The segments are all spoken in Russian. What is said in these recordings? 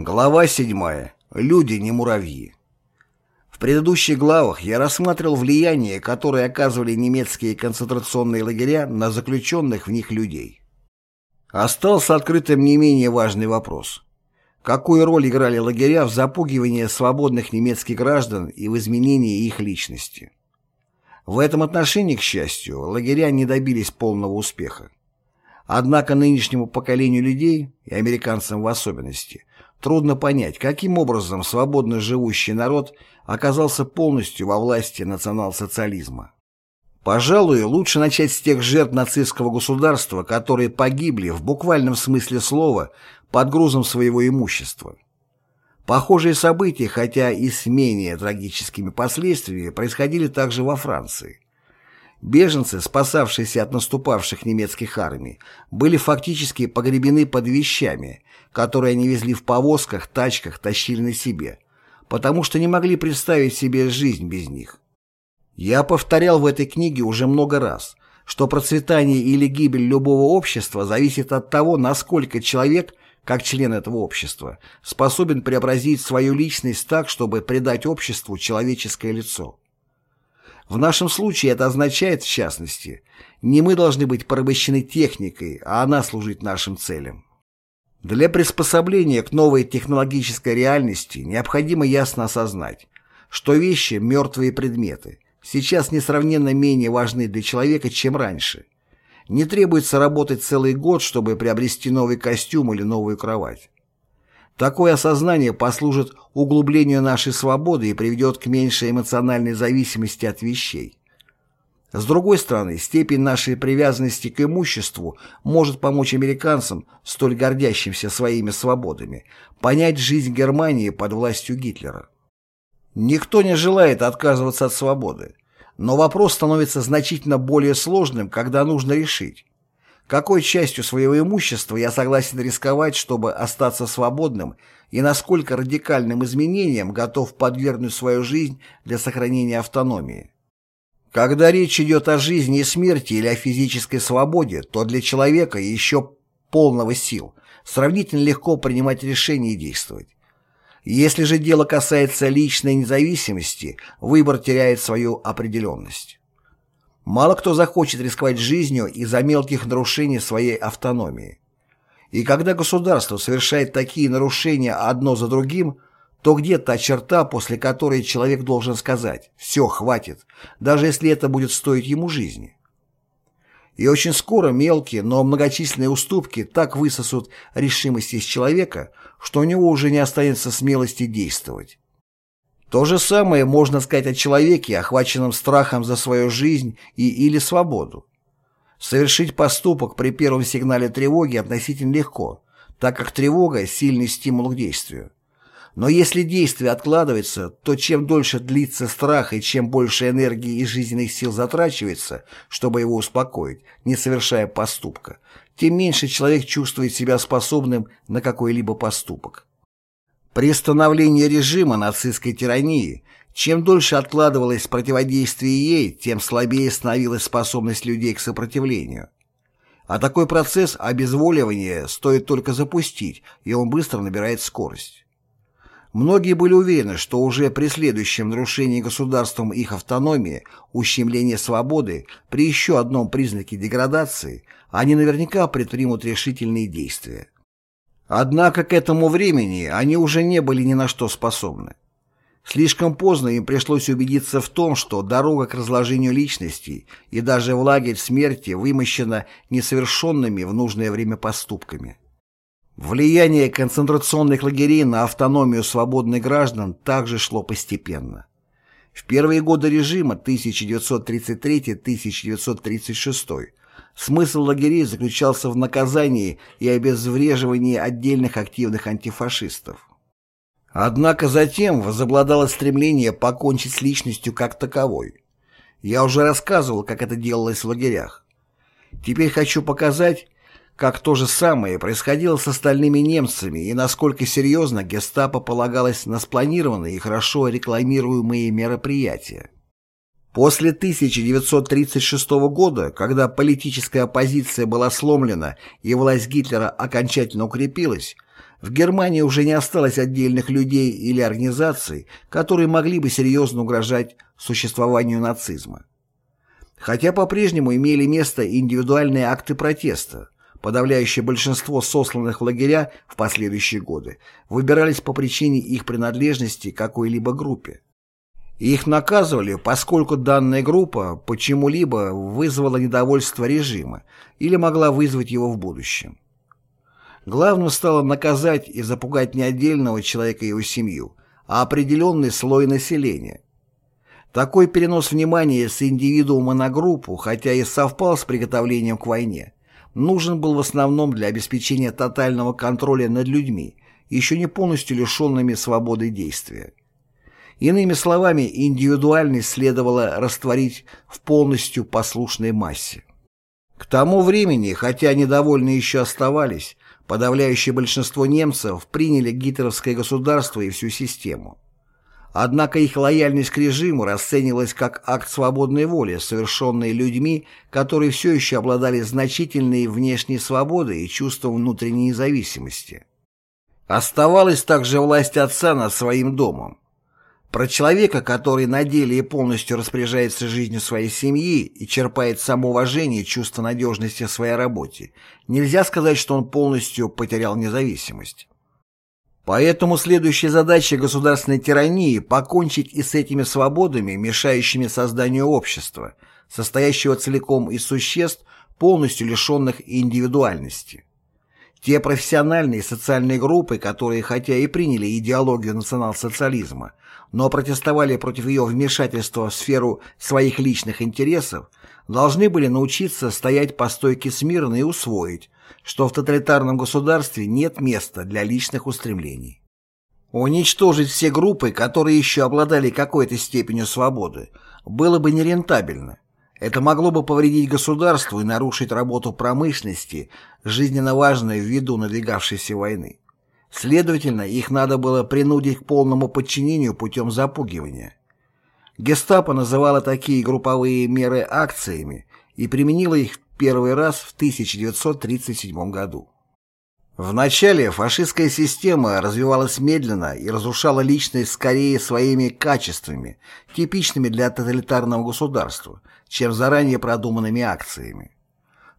Глава 7. Люди не муравьи. В предыдущих главах я рассматривал влияние, которое оказывали немецкие концентрационные лагеря на заключенных в них людей. Остался открытым не менее важный вопрос. Какую роль играли лагеря в запугивании свободных немецких граждан и в изменении их личности? В этом отношении, к счастью, лагеря не добились полного успеха. Однако нынешнему поколению людей, и американцам в особенности, Трудно понять, каким образом свободно живущий народ оказался полностью во власти национал-социализма. Пожалуй, лучше начать с тех жертв нацистского государства, которые погибли в буквальном смысле слова под грузом своего имущества. Похожие события, хотя и с менее трагическими последствиями, происходили также во Франции. Беженцы, спасавшиеся от наступавших немецких армий, были фактически погребены под вещами, которые они везли в повозках, тачках, тащили на себе, потому что не могли представить себе жизнь без них. Я повторял в этой книге уже много раз, что процветание или гибель любого общества зависит от того, насколько человек, как член этого общества, способен преобразить свою личность так, чтобы придать обществу человеческое лицо. В нашем случае это означает, в частности, не мы должны быть порабощены техникой, а она служить нашим целям. Для приспособления к новой технологической реальности необходимо ясно осознать, что вещи – мертвые предметы, сейчас несравненно менее важны для человека, чем раньше. Не требуется работать целый год, чтобы приобрести новый костюм или новую кровать. Такое осознание послужит углублению нашей свободы и приведет к меньшей эмоциональной зависимости от вещей. С другой стороны, степень нашей привязанности к имуществу может помочь американцам, столь гордящимся своими свободами, понять жизнь Германии под властью Гитлера. Никто не желает отказываться от свободы, но вопрос становится значительно более сложным, когда нужно решить, какой частью своего имущества я согласен рисковать, чтобы остаться свободным, и насколько радикальным изменениям готов подвергнуть свою жизнь для сохранения автономии? Когда речь идет о жизни и смерти или о физической свободе, то для человека еще полного сил сравнительно легко принимать решения и действовать. Если же дело касается личной независимости, выбор теряет свою определенность. Мало кто захочет рисковать жизнью из-за мелких нарушений своей автономии. И когда государство совершает такие нарушения одно за другим, то где та черта, после которой человек должен сказать «все, хватит», даже если это будет стоить ему жизни? И очень скоро мелкие, но многочисленные уступки так высосут решимость из человека, что у него уже не останется смелости действовать. То же самое можно сказать о человеке, охваченном страхом за свою жизнь и или свободу. Совершить поступок при первом сигнале тревоги относительно легко, так как тревога – сильный стимул к действию. Но если действие откладывается, то чем дольше длится страх и чем больше энергии и жизненных сил затрачивается, чтобы его успокоить, не совершая поступка, тем меньше человек чувствует себя способным на какой-либо поступок. При становлении режима нацистской тирании, чем дольше откладывалось противодействие ей, тем слабее становилась способность людей к сопротивлению. А такой процесс обезволивания стоит только запустить, и он быстро набирает скорость. Многие были уверены, что уже при следующем нарушении государством их автономии, ущемлении свободы, при еще одном признаке деградации, они наверняка предпримут решительные действия. Однако к этому времени они уже не были ни на что способны. Слишком поздно им пришлось убедиться в том, что дорога к разложению личностей и даже в лагерь смерти вымощена несовершенными в нужное время поступками. Влияние концентрационных лагерей на автономию свободных граждан также шло постепенно. В первые годы режима 1933-1936 Смысл лагерей заключался в наказании и обезвреживании отдельных активных антифашистов. Однако затем возобладало стремление покончить с личностью как таковой. Я уже рассказывал, как это делалось в лагерях. Теперь хочу показать, как то же самое происходило с остальными немцами и насколько серьезно гестапо полагалось на спланированные и хорошо рекламируемые мероприятия. После 1936 года, когда политическая оппозиция была сломлена и власть Гитлера окончательно укрепилась, В Германии уже не осталось отдельных людей или организаций, которые могли бы серьезно угрожать существованию нацизма. Хотя по-прежнему имели место индивидуальные акты протеста, подавляющее большинство сосланных в лагеря в последующие годы выбирались по причине их принадлежности к какой-либо группе. Их наказывали, поскольку данная группа почему-либо вызвала недовольство режима или могла вызвать его в будущем. Главным стало наказать и запугать не отдельного человека и его семью, а определенный слой населения. Такой перенос внимания с индивидуума на группу, хотя и совпал с приготовлением к войне, нужен был в основном для обеспечения тотального контроля над людьми, еще не полностью лишенными свободы действия. Иными словами, индивидуальность следовало растворить в полностью послушной массе. К тому времени, хотя недовольны еще оставались, подавляющее большинство немцев приняли гитлеровское государство и всю систему. Однако их лояльность к режиму расценивалась как акт свободной воли, совершенный людьми, которые все еще обладали значительной внешней свободой и чувством внутренней независимости. Оставалась также власть отца над своим домом. Про человека, который на деле и полностью распоряжается жизнью своей семьи и черпает самоуважение и чувство надежности в своей работе, нельзя сказать, что он полностью потерял независимость. Поэтому следующая задача государственной тирании – покончить и с этими свободами, мешающими созданию общества, состоящего целиком из существ, полностью лишенных индивидуальности. Те профессиональные и социальные группы, которые хотя и приняли идеологию национал-социализма, но протестовали против ее вмешательства в сферу своих личных интересов, должны были научиться стоять по стойке смирно и усвоить, что в тоталитарном государстве нет места для личных устремлений. Уничтожить все группы, которые еще обладали какой-то степенью свободы, было бы нерентабельно, это могло бы повредить государству и нарушить работу промышленности, жизненно важной ввиду надвигавшейся войны. Следовательно, их надо было принудить к полному подчинению путем запугивания. Гестапо называло такие групповые меры акциями и применило их первый раз в 1937 году. Вначале фашистская система развивалась медленно и разрушала личность скорее своими качествами, типичными для тоталитарного государства, чем заранее продуманными акциями.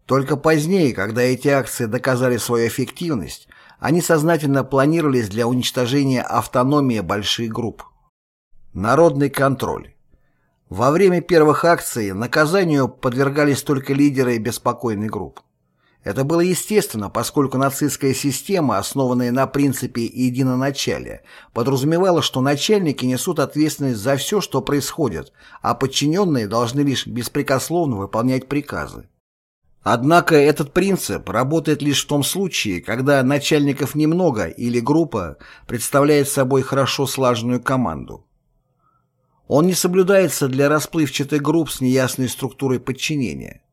Только позднее, когда эти акции доказали свою эффективность, они сознательно планировались для уничтожения автономии больших групп. Народный контроль. Во время первых акций наказанию подвергались только лидеры беспокойных групп. Это было естественно, поскольку нацистская система, основанная на принципе единоначалия, подразумевала, что начальники несут ответственность за все, что происходит, а подчиненные должны лишь беспрекословно выполнять приказы. Однако этот принцип работает лишь в том случае, когда начальников немного или группа представляет собой хорошо слаженную команду. Он не соблюдается для расплывчатых групп с неясной структурой подчинения.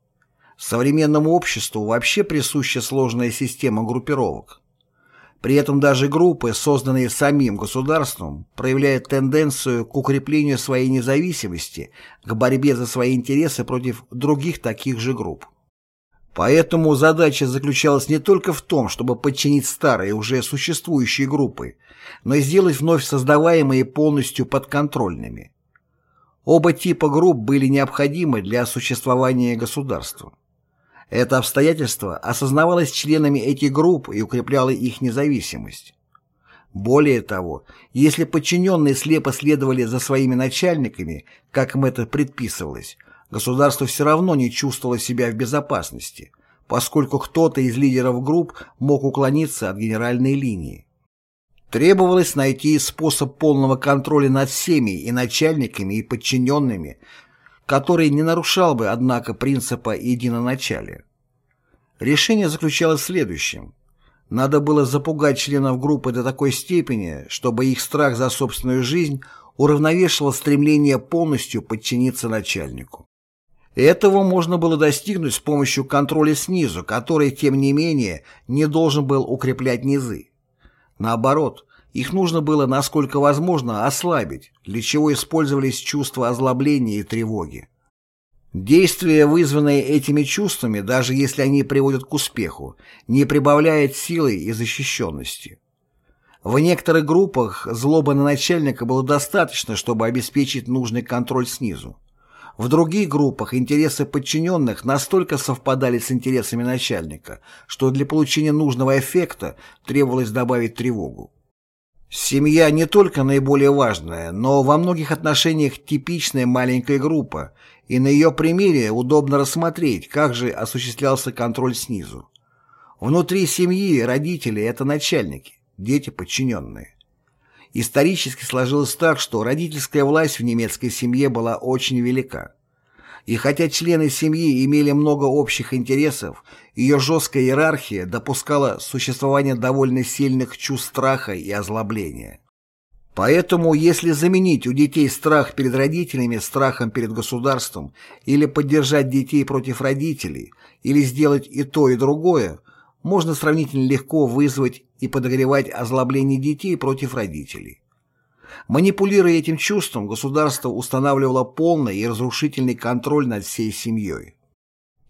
Современному обществу вообще присуща сложная система группировок. При этом даже группы, созданные самим государством, проявляют тенденцию к укреплению своей независимости, к борьбе за свои интересы против других таких же групп. Поэтому задача заключалась не только в том, чтобы подчинить старые, уже существующие группы, но и сделать вновь создаваемые полностью подконтрольными. Оба типа групп были необходимы для существования государства. Это обстоятельство осознавалось членами этих групп и укрепляло их независимость. Более того, если подчиненные слепо следовали за своими начальниками, как им это предписывалось, государство все равно не чувствовало себя в безопасности, поскольку кто-то из лидеров групп мог уклониться от генеральной линии. Требовалось найти способ полного контроля над всеми и начальниками, и подчиненными, который не нарушал бы, однако, принципа единоначалия. Решение заключалось в следующем. Надо было запугать членов группы до такой степени, чтобы их страх за собственную жизнь уравновешивал стремление полностью подчиниться начальнику. Этого можно было достигнуть с помощью контроля снизу, который, тем не менее, не должен был укреплять низы. Наоборот, их нужно было, насколько возможно, ослабить, для чего использовались чувства озлобления и тревоги. Действие, вызванное этими чувствами, даже если они приводят к успеху, не прибавляет силы и защищенности. В некоторых группах злобы на начальника было достаточно, чтобы обеспечить нужный контроль снизу. В других группах интересы подчиненных настолько совпадали с интересами начальника, что для получения нужного эффекта требовалось добавить тревогу. Семья не только наиболее важная, но во многих отношениях типичная маленькая группа, и на ее примере удобно рассмотреть, как же осуществлялся контроль снизу. Внутри семьи родители – это начальники, дети – подчиненные. Исторически сложилось так, что родительская власть в немецкой семье была очень велика. И хотя члены семьи имели много общих интересов, ее жесткая иерархия допускала существование довольно сильных чувств страха и озлобления. Поэтому, если заменить у детей страх перед родителями страхом перед государством, или поддержать детей против родителей, или сделать и то, и другое, можно сравнительно легко вызвать и подогревать озлобление детей против родителей. Манипулируя этим чувством, государство устанавливало полный и разрушительный контроль над всей семьей.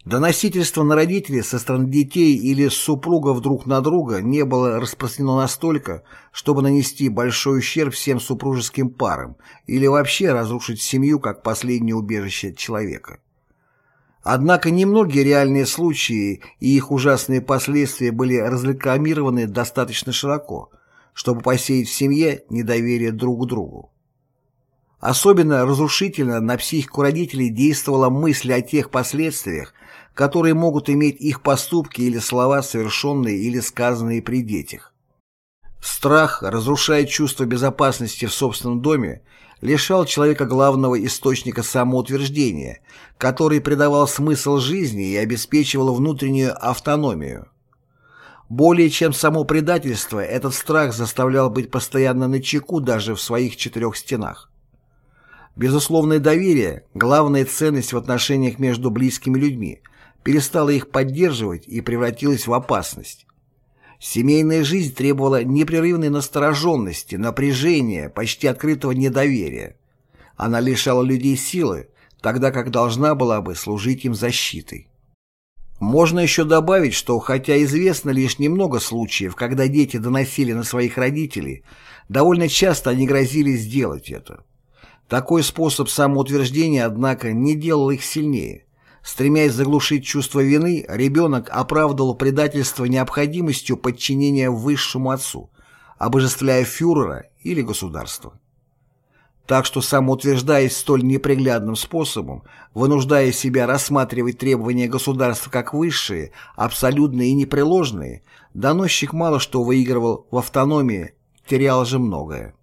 Доносительство на родителей со стороны детей или супругов друг на друга не было распространено настолько, чтобы нанести большой ущерб всем супружеским парам или вообще разрушить семью как последнее убежище человека. Однако немногие реальные случаи и их ужасные последствия были разрекламированы достаточно широко, чтобы посеять в семье недоверие друг к другу. Особенно разрушительно на психику родителей действовала мысль о тех последствиях, которые могут иметь их поступки или слова, совершенные или сказанные при детях. Страх, разрушая чувство безопасности в собственном доме, лишал человека главного источника самоутверждения, который придавал смысл жизни и обеспечивал внутреннюю автономию. Более чем само предательство, этот страх заставлял быть постоянно на чеку даже в своих четырех стенах. Безусловное доверие, главная ценность в отношениях между близкими людьми, перестала их поддерживать и превратилась в опасность. Семейная жизнь требовала непрерывной настороженности, напряжения, почти открытого недоверия. Она лишала людей силы, тогда как должна была бы служить им защитой. Можно еще добавить, что хотя известно лишь немного случаев, когда дети доносили на своих родителей, довольно часто они грозили сделать это. Такой способ самоутверждения, однако, не делал их сильнее. Стремясь заглушить чувство вины, ребенок оправдывал предательство необходимостью подчинения высшему отцу, обожествляя фюрера или государство. Так что, самоутверждаясь столь неприглядным способом, вынуждая себя рассматривать требования государства как высшие, абсолютные и непреложные, доносчик мало что выигрывал в автономии, терял же многое.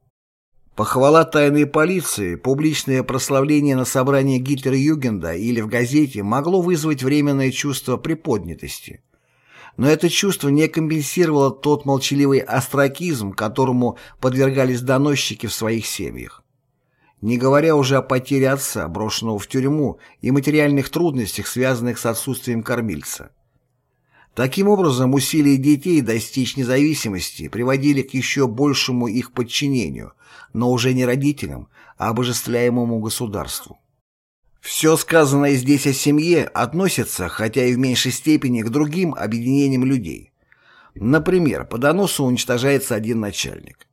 Похвала тайной полиции, публичное прославление на собрании Гитлер-Югенда или в газете могло вызвать временное чувство приподнятости. Но это чувство не компенсировало тот молчаливый остракизм, которому подвергались доносчики в своих семьях. Не говоря уже о потере отца, брошенного в тюрьму, и материальных трудностях, связанных с отсутствием кормильца. Таким образом, усилия детей достичь независимости приводили к еще большему их подчинению, но уже не родителям, а обожествляемому государству. Все сказанное здесь о семье относится, хотя и в меньшей степени, к другим объединениям людей. Например, по доносу уничтожается один начальник.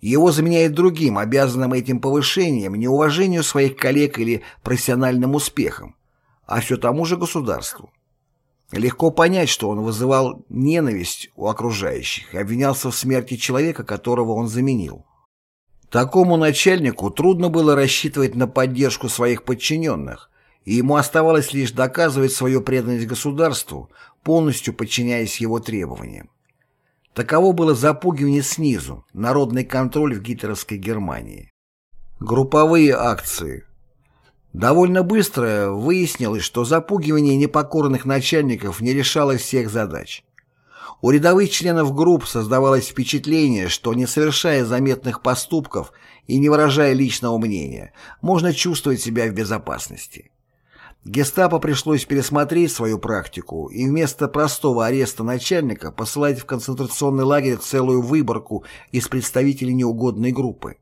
Его заменяет другим, обязанным этим повышением, неуважению своих коллег или профессиональным успехом, а все тому же государству. Легко понять, что он вызывал ненависть у окружающих и обвинялся в смерти человека, которого он заменил. Такому начальнику трудно было рассчитывать на поддержку своих подчиненных, и ему оставалось лишь доказывать свою преданность государству, полностью подчиняясь его требованиям. Таково было запугивание снизу, народный контроль в гитлеровской Германии. Групповые акции – Довольно быстро выяснилось, что запугивание непокорных начальников не решало всех задач. У рядовых членов групп создавалось впечатление, что не совершая заметных поступков и не выражая личного мнения, можно чувствовать себя в безопасности. Гестапо пришлось пересмотреть свою практику и вместо простого ареста начальника посылать в концентрационный лагерь целую выборку из представителей неугодной группы.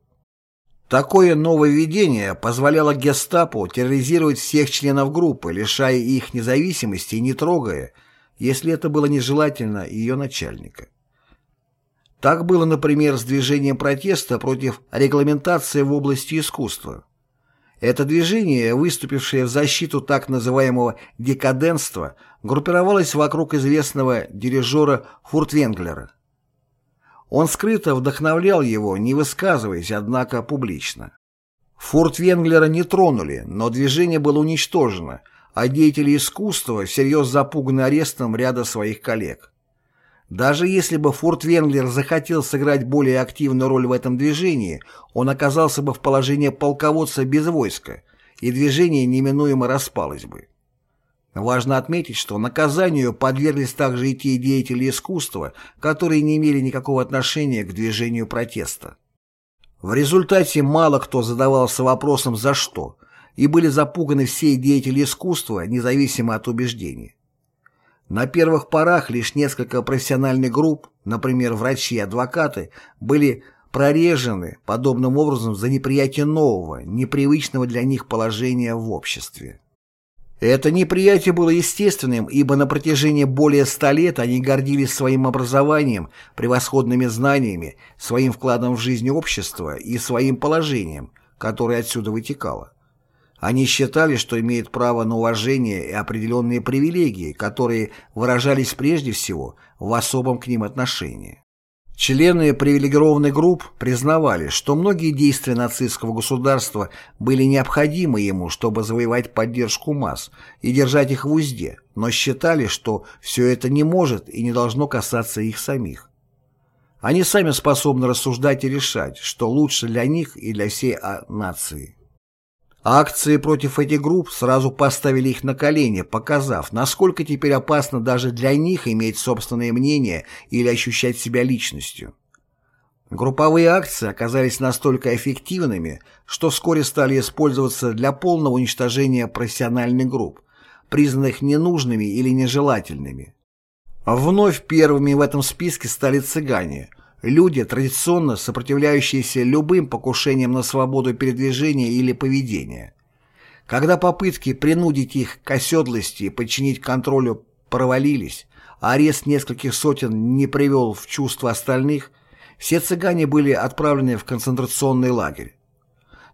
Такое нововведение позволяло гестапо терроризировать всех членов группы, лишая их независимости и не трогая, если это было нежелательно, ее начальника. Так было, например, с движением протеста против регламентации в области искусства. Это движение, выступившее в защиту так называемого «декаденства», группировалось вокруг известного дирижера Фуртвенглера. Он скрыто вдохновлял его, не высказываясь, однако, публично. Фуртвенглера не тронули, но движение было уничтожено, а деятели искусства всерьез запуганы арестом ряда своих коллег. Даже если бы Форт Венглер захотел сыграть более активную роль в этом движении, он оказался бы в положении полководца без войска, и движение неминуемо распалось бы. Важно отметить, что наказанию подверглись также и те деятели искусства, которые не имели никакого отношения к движению протеста. В результате мало кто задавался вопросом «за что?», и были запуганы все деятели искусства, независимо от убеждений. На первых порах лишь несколько профессиональных групп, например, врачи и адвокаты, были прорежены подобным образом за неприятие нового, непривычного для них положения в обществе. Это неприятие было естественным, ибо на протяжении более ста лет они гордились своим образованием, превосходными знаниями, своим вкладом в жизнь общества и своим положением, которое отсюда вытекало. Они считали, что имеют право на уважение и определенные привилегии, которые выражались прежде всего в особом к ним отношении. Члены привилегированных групп признавали, что многие действия нацистского государства были необходимы ему, чтобы завоевать поддержку масс и держать их в узде, но считали, что все это не может и не должно касаться их самих. Они сами способны рассуждать и решать, что лучше для них и для всей а, нации. Акции против этих групп сразу поставили их на колени, показав, насколько теперь опасно даже для них иметь собственное мнение или ощущать себя личностью. Групповые акции оказались настолько эффективными, что вскоре стали использоваться для полного уничтожения профессиональных групп, признанных ненужными или нежелательными. Вновь первыми в этом списке стали цыгане – Люди, традиционно сопротивляющиеся любым покушениям на свободу передвижения или поведения. Когда попытки принудить их к оседлости и подчинить контролю провалились, а арест нескольких сотен не привел в чувство остальных, все цыгане были отправлены в концентрационный лагерь.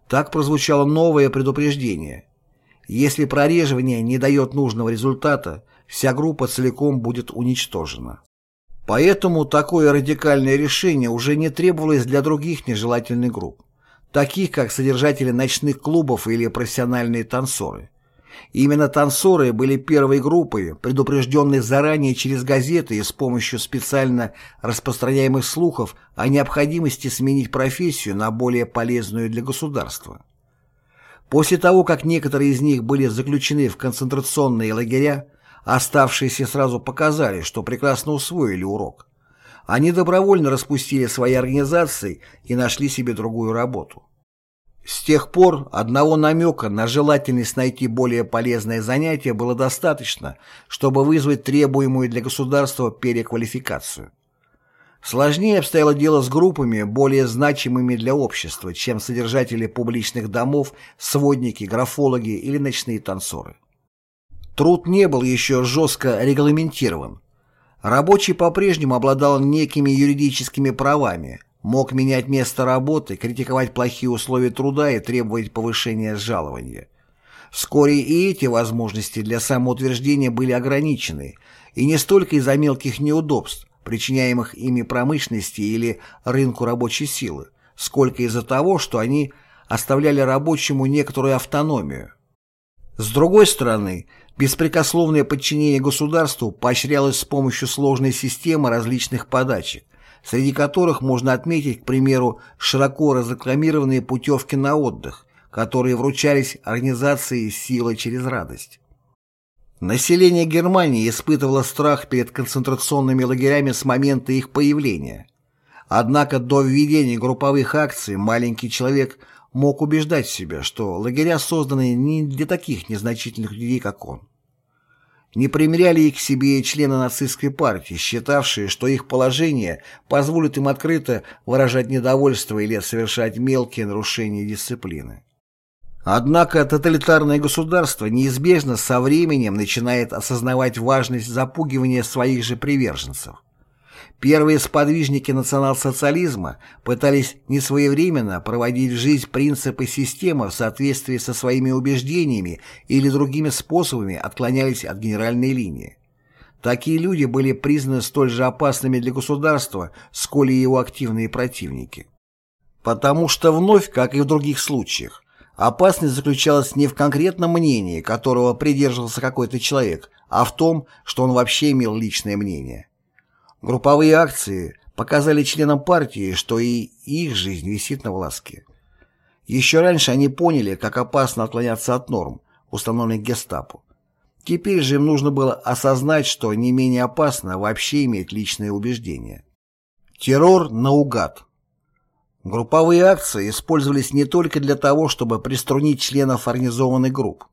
Так прозвучало новое предупреждение. Если прореживание не дает нужного результата, вся группа целиком будет уничтожена. Поэтому такое радикальное решение уже не требовалось для других нежелательных групп, таких как содержатели ночных клубов или профессиональные танцоры. Именно танцоры были первой группой, предупрежденной заранее через газеты и с помощью специально распространяемых слухов о необходимости сменить профессию на более полезную для государства. После того, как некоторые из них были заключены в концентрационные лагеря, Оставшиеся сразу показали, что прекрасно усвоили урок. Они добровольно распустили свои организации и нашли себе другую работу. С тех пор одного намека на желательность найти более полезное занятие было достаточно, чтобы вызвать требуемую для государства переквалификацию. Сложнее обстояло дело с группами, более значимыми для общества, чем содержатели публичных домов, сводники, графологи или ночные танцоры. Труд не был еще жестко регламентирован. Рабочий по-прежнему обладал некими юридическими правами, мог менять место работы, критиковать плохие условия труда и требовать повышения жалования. Вскоре и эти возможности для самоутверждения были ограничены, и не столько из-за мелких неудобств, причиняемых ими промышленности или рынку рабочей силы, сколько из-за того, что они оставляли рабочему некоторую автономию. С другой стороны, Беспрекословное подчинение государству поощрялось с помощью сложной системы различных подачек, среди которых можно отметить, к примеру, широко разрекламированные путевки на отдых, которые вручались организации «Сила через радость». Население Германии испытывало страх перед концентрационными лагерями с момента их появления. Однако до введения групповых акций маленький человек – мог убеждать себя, что лагеря созданы не для таких незначительных людей, как он. Не примеряли их к себе члены нацистской партии, считавшие, что их положение позволит им открыто выражать недовольство или совершать мелкие нарушения дисциплины. Однако тоталитарное государство неизбежно со временем начинает осознавать важность запугивания своих же приверженцев. Первые сподвижники национал-социализма пытались несвоевременно проводить в жизнь принципы системы в соответствии со своими убеждениями или другими способами отклонялись от генеральной линии. Такие люди были признаны столь же опасными для государства, сколь и его активные противники. Потому что вновь, как и в других случаях, опасность заключалась не в конкретном мнении, которого придерживался какой-то человек, а в том, что он вообще имел личное мнение. Групповые акции показали членам партии, что и их жизнь висит на волоске. Еще раньше они поняли, как опасно отклоняться от норм, установленных гестапо. Теперь же им нужно было осознать, что не менее опасно вообще иметь личные убеждения. Террор наугад. Групповые акции использовались не только для того, чтобы приструнить членов организованных групп.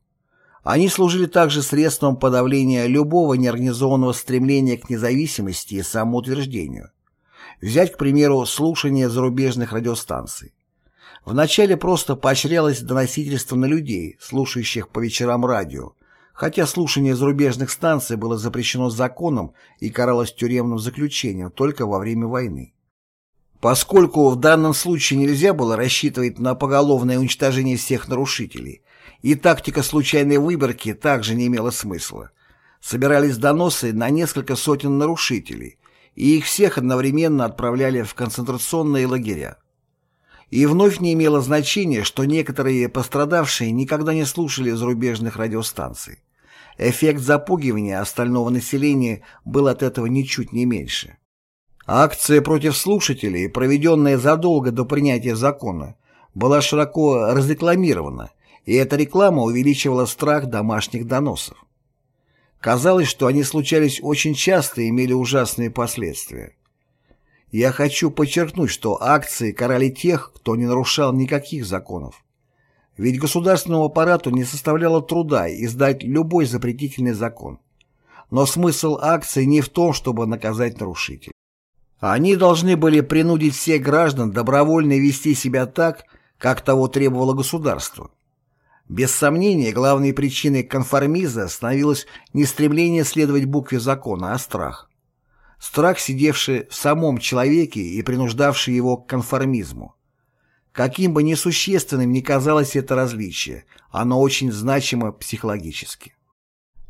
Они служили также средством подавления любого неорганизованного стремления к независимости и самоутверждению. Взять, к примеру, слушание зарубежных радиостанций. Вначале просто поощрялось доносительство на людей, слушающих по вечерам радио, хотя слушание зарубежных станций было запрещено законом и каралось тюремным заключением только во время войны. Поскольку в данном случае нельзя было рассчитывать на поголовное уничтожение всех нарушителей, и тактика случайной выборки также не имела смысла. Собирались доносы на несколько сотен нарушителей, и их всех одновременно отправляли в концентрационные лагеря. И вновь не имело значения, что некоторые пострадавшие никогда не слушали зарубежных радиостанций. Эффект запугивания остального населения был от этого ничуть не меньше. Акция против слушателей, проведенная задолго до принятия закона, была широко разрекламирована, и эта реклама увеличивала страх домашних доносов. Казалось, что они случались очень часто и имели ужасные последствия. Я хочу подчеркнуть, что акции карали тех, кто не нарушал никаких законов. Ведь государственному аппарату не составляло труда издать любой запретительный закон. Но смысл акции не в том, чтобы наказать нарушителей. Они должны были принудить всех граждан добровольно вести себя так, как того требовало государство. Без сомнения, главной причиной конформизма становилось не стремление следовать букве закона, а страх. Страх, сидевший в самом человеке и принуждавший его к конформизму. Каким бы несущественным ни казалось это различие, оно очень значимо психологически.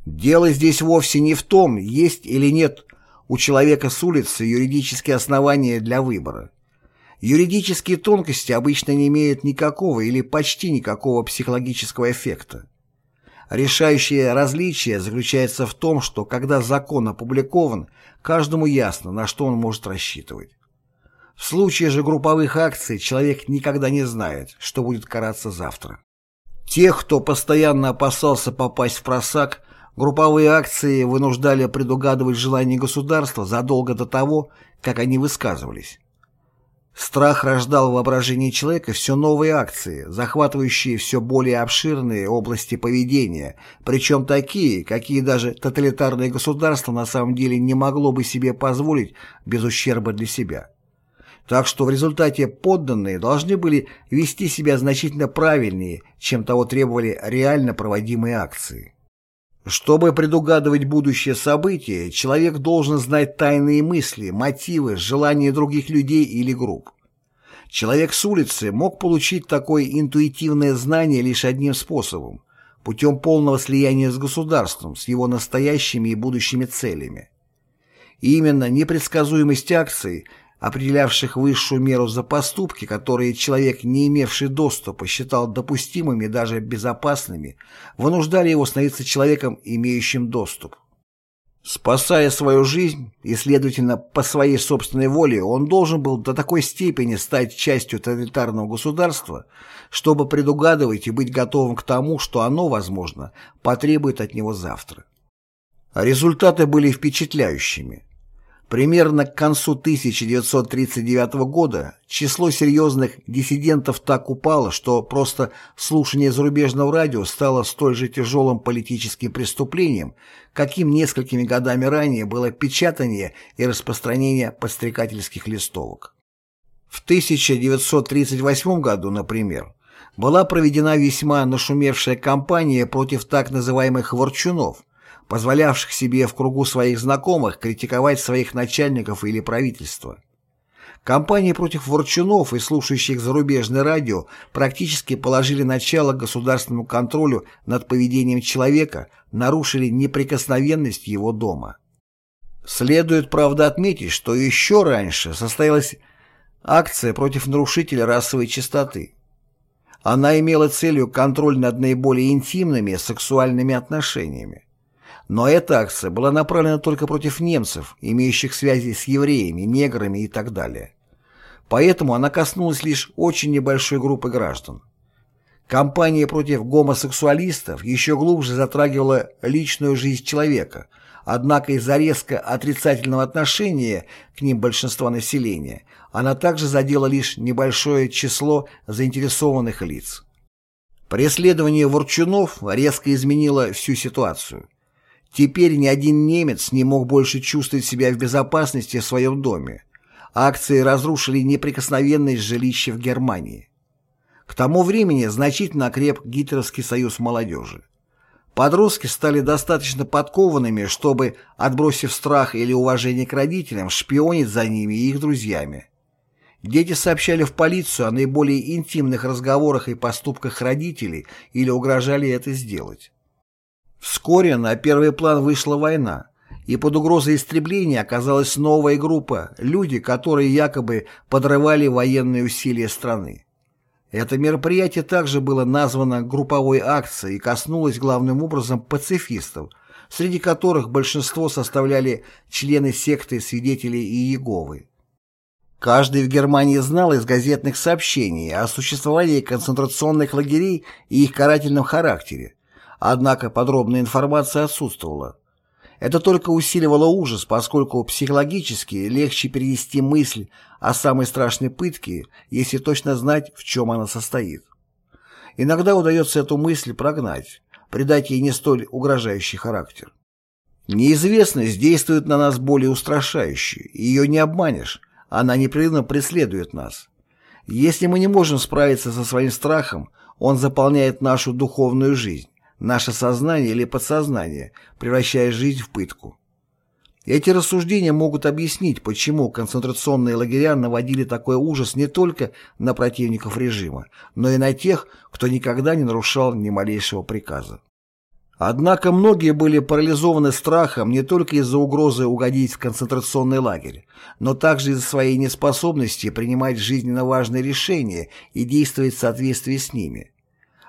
Дело здесь вовсе не в том, есть или нет у человека с улицы юридические основания для выбора. Юридические тонкости обычно не имеют никакого или почти никакого психологического эффекта. Решающее различие заключается в том, что когда закон опубликован, каждому ясно, на что он может рассчитывать. В случае же групповых акций человек никогда не знает, что будет караться завтра. Тех, кто постоянно опасался попасть в просак, групповые акции вынуждали предугадывать желания государства задолго до того, как они высказывались. Страх рождал в воображении человека все новые акции, захватывающие все более обширные области поведения, причем такие, какие даже тоталитарное государство на самом деле не могло бы себе позволить без ущерба для себя. Так что в результате подданные должны были вести себя значительно правильнее, чем того требовали реально проводимые акции. Чтобы предугадывать будущее события, человек должен знать тайные мысли, мотивы, желания других людей или групп. Человек с улицы мог получить такое интуитивное знание лишь одним способом – путем полного слияния с государством, с его настоящими и будущими целями. Именно непредсказуемость акций – определявших высшую меру за поступки, которые человек, не имевший доступа, считал допустимыми и даже безопасными, вынуждали его становиться человеком, имеющим доступ. Спасая свою жизнь и, следовательно, по своей собственной воле, он должен был до такой степени стать частью тоталитарного государства, чтобы предугадывать и быть готовым к тому, что оно, возможно, потребует от него завтра. Результаты были впечатляющими. Примерно к концу 1939 года число серьезных диссидентов так упало, что просто слушание зарубежного радио стало столь же тяжелым политическим преступлением, каким несколькими годами ранее было печатание и распространение подстрекательских листовок. В 1938 году, например, была проведена весьма нашумевшая кампания против так называемых «ворчунов», позволявших себе в кругу своих знакомых критиковать своих начальников или правительство. Компании против ворчунов и слушающих зарубежное радио практически положили начало государственному контролю над поведением человека, нарушили неприкосновенность его дома. Следует, правда, отметить, что еще раньше состоялась акция против нарушителя расовой чистоты. Она имела целью контроль над наиболее интимными сексуальными отношениями. Но эта акция была направлена только против немцев, имеющих связи с евреями, неграми и так далее. Поэтому она коснулась лишь очень небольшой группы граждан. Кампания против гомосексуалистов еще глубже затрагивала личную жизнь человека, однако из-за резко отрицательного отношения к ним большинства населения она также задела лишь небольшое число заинтересованных лиц. Преследование Ворчунов резко изменило всю ситуацию. Теперь ни один немец не мог больше чувствовать себя в безопасности в своем доме. Акции разрушили неприкосновенность жилища в Германии. К тому времени значительно окреп Гитлеровский союз молодежи. Подростки стали достаточно подкованными, чтобы, отбросив страх или уважение к родителям, шпионить за ними и их друзьями. Дети сообщали в полицию о наиболее интимных разговорах и поступках родителей или угрожали это сделать. Вскоре на первый план вышла война, и под угрозой истребления оказалась новая группа, люди, которые якобы подрывали военные усилия страны. Это мероприятие также было названо групповой акцией и коснулось главным образом пацифистов, среди которых большинство составляли члены секты свидетелей Иеговы. Каждый в Германии знал из газетных сообщений о существовании концентрационных лагерей и их карательном характере, Однако подробная информация отсутствовала. Это только усиливало ужас, поскольку психологически легче перенести мысль о самой страшной пытке, если точно знать, в чем она состоит. Иногда удается эту мысль прогнать, придать ей не столь угрожающий характер. Неизвестность действует на нас более устрашающе, ее не обманешь, она непрерывно преследует нас. Если мы не можем справиться со своим страхом, он заполняет нашу духовную жизнь наше сознание или подсознание, превращая жизнь в пытку. Эти рассуждения могут объяснить, почему концентрационные лагеря наводили такой ужас не только на противников режима, но и на тех, кто никогда не нарушал ни малейшего приказа. Однако многие были парализованы страхом не только из-за угрозы угодить в концентрационный лагерь, но также из-за своей неспособности принимать жизненно важные решения и действовать в соответствии с ними.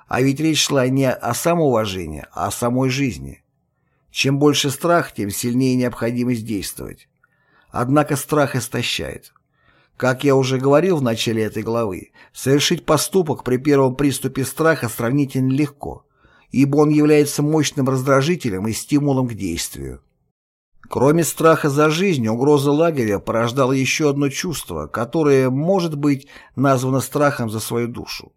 А ведь речь шла не о самоуважении, а о самой жизни. Чем больше страх, тем сильнее необходимость действовать. Однако страх истощает. Как я уже говорил в начале этой главы, совершить поступок при первом приступе страха сравнительно легко, ибо он является мощным раздражителем и стимулом к действию. Кроме страха за жизнь, угроза лагеря порождала еще одно чувство, которое может быть названо страхом за свою душу.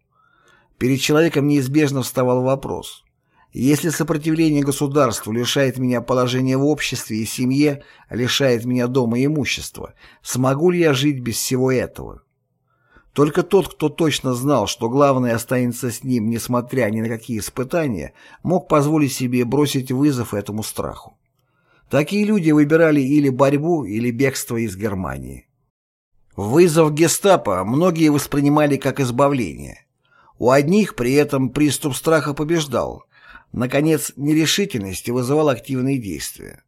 Перед человеком неизбежно вставал вопрос. Если сопротивление государству лишает меня положения в обществе и семье, лишает меня дома и имущества, смогу ли я жить без всего этого? Только тот, кто точно знал, что главное останется с ним, несмотря ни на какие испытания, мог позволить себе бросить вызов этому страху. Такие люди выбирали или борьбу, или бегство из Германии. Вызов гестапо многие воспринимали как избавление – у одних при этом приступ страха побеждал. Наконец, нерешительность вызывал активные действия.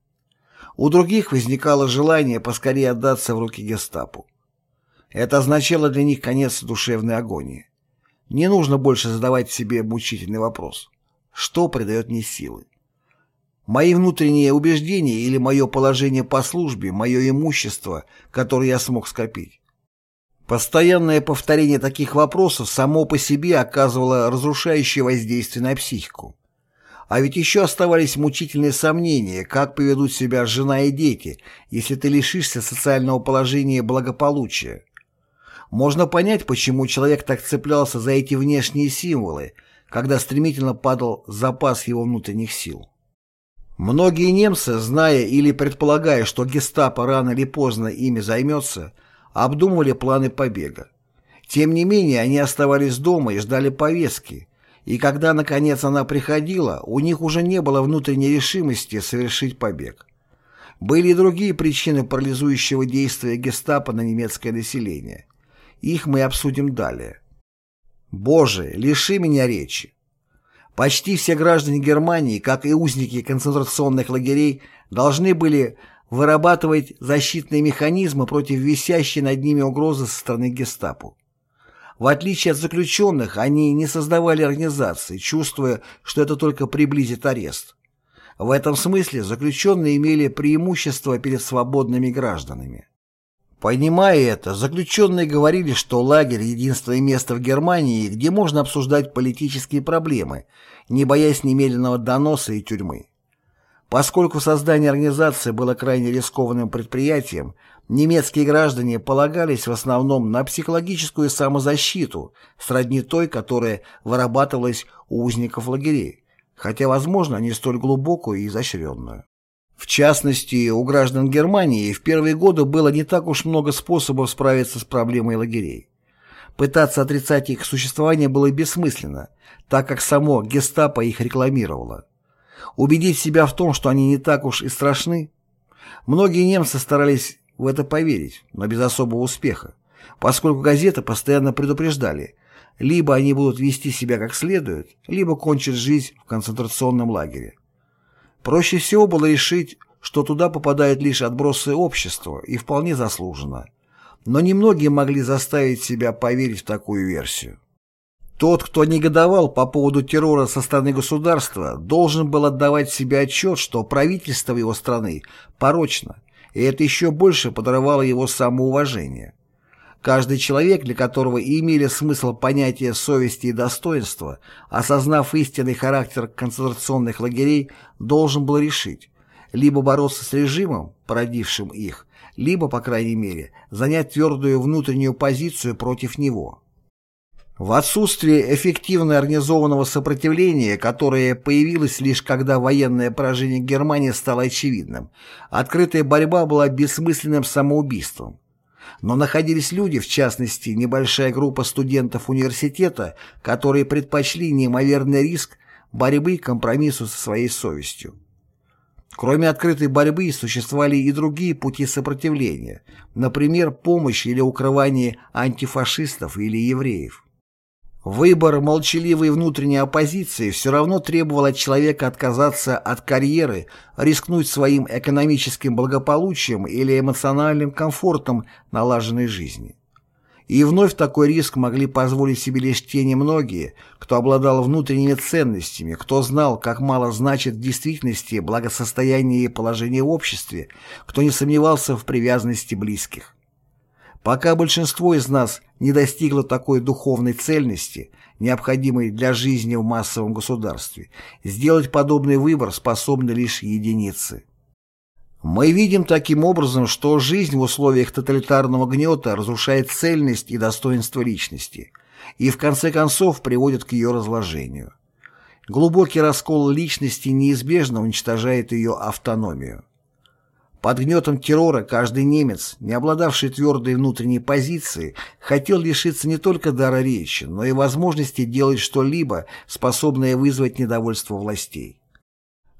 У других возникало желание поскорее отдаться в руки гестапо. Это означало для них конец душевной агонии. Не нужно больше задавать себе мучительный вопрос. Что придает мне силы? Мои внутренние убеждения или мое положение по службе, мое имущество, которое я смог скопить? Постоянное повторение таких вопросов само по себе оказывало разрушающее воздействие на психику. А ведь еще оставались мучительные сомнения, как поведут себя жена и дети, если ты лишишься социального положения и благополучия. Можно понять, почему человек так цеплялся за эти внешние символы, когда стремительно падал запас его внутренних сил. Многие немцы, зная или предполагая, что гестапо рано или поздно ими займется, обдумывали планы побега. Тем не менее, они оставались дома и ждали повестки, и когда, наконец, она приходила, у них уже не было внутренней решимости совершить побег. Были и другие причины парализующего действия гестапо на немецкое население. Их мы обсудим далее. Боже, лиши меня речи. Почти все граждане Германии, как и узники концентрационных лагерей, должны были вырабатывать защитные механизмы против висящей над ними угрозы со стороны гестапо. В отличие от заключенных, они не создавали организации, чувствуя, что это только приблизит арест. В этом смысле заключенные имели преимущество перед свободными гражданами. Понимая это, заключенные говорили, что лагерь – единственное место в Германии, где можно обсуждать политические проблемы, не боясь немедленного доноса и тюрьмы. Поскольку создание организации было крайне рискованным предприятием, немецкие граждане полагались в основном на психологическую самозащиту, сродни той, которая вырабатывалась у узников лагерей, хотя, возможно, не столь глубокую и изощренную. В частности, у граждан Германии в первые годы было не так уж много способов справиться с проблемой лагерей. Пытаться отрицать их существование было бессмысленно, так как само гестапо их рекламировало убедить себя в том, что они не так уж и страшны. Многие немцы старались в это поверить, но без особого успеха, поскольку газеты постоянно предупреждали, либо они будут вести себя как следует, либо кончат жизнь в концентрационном лагере. Проще всего было решить, что туда попадают лишь отбросы общества, и вполне заслуженно. Но немногие могли заставить себя поверить в такую версию. Тот, кто негодовал по поводу террора со стороны государства, должен был отдавать себе отчет, что правительство его страны порочно, и это еще больше подрывало его самоуважение. Каждый человек, для которого имели смысл понятия совести и достоинства, осознав истинный характер концентрационных лагерей, должен был решить, либо бороться с режимом, породившим их, либо, по крайней мере, занять твердую внутреннюю позицию против него. В отсутствие эффективно организованного сопротивления, которое появилось лишь когда военное поражение Германии стало очевидным, открытая борьба была бессмысленным самоубийством. Но находились люди, в частности, небольшая группа студентов университета, которые предпочли неимоверный риск борьбы и компромиссу со своей совестью. Кроме открытой борьбы существовали и другие пути сопротивления, например, помощь или укрывание антифашистов или евреев. Выбор молчаливой внутренней оппозиции все равно требовал от человека отказаться от карьеры, рискнуть своим экономическим благополучием или эмоциональным комфортом налаженной жизни. И вновь такой риск могли позволить себе лишь те немногие, кто обладал внутренними ценностями, кто знал, как мало значит в действительности благосостояние и положение в обществе, кто не сомневался в привязанности близких. Пока большинство из нас не достигло такой духовной цельности, необходимой для жизни в массовом государстве, сделать подобный выбор способны лишь единицы. Мы видим таким образом, что жизнь в условиях тоталитарного гнета разрушает цельность и достоинство личности и в конце концов приводит к ее разложению. Глубокий раскол личности неизбежно уничтожает ее автономию. Под гнетом террора каждый немец, не обладавший твердой внутренней позицией, хотел лишиться не только дара речи, но и возможности делать что-либо, способное вызвать недовольство властей.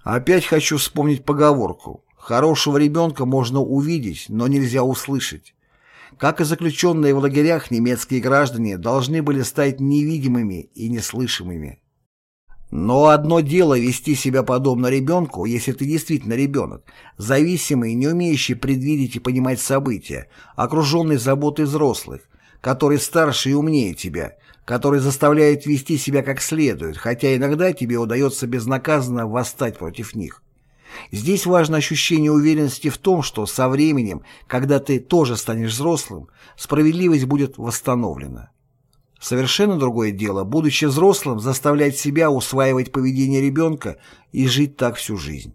Опять хочу вспомнить поговорку «Хорошего ребенка можно увидеть, но нельзя услышать». Как и заключенные в лагерях, немецкие граждане должны были стать невидимыми и неслышимыми. Но одно дело вести себя подобно ребенку, если ты действительно ребенок, зависимый, не умеющий предвидеть и понимать события, окруженный заботой взрослых, который старше и умнее тебя, который заставляет вести себя как следует, хотя иногда тебе удается безнаказанно восстать против них. Здесь важно ощущение уверенности в том, что со временем, когда ты тоже станешь взрослым, справедливость будет восстановлена. Совершенно другое дело, будучи взрослым, заставлять себя усваивать поведение ребенка и жить так всю жизнь.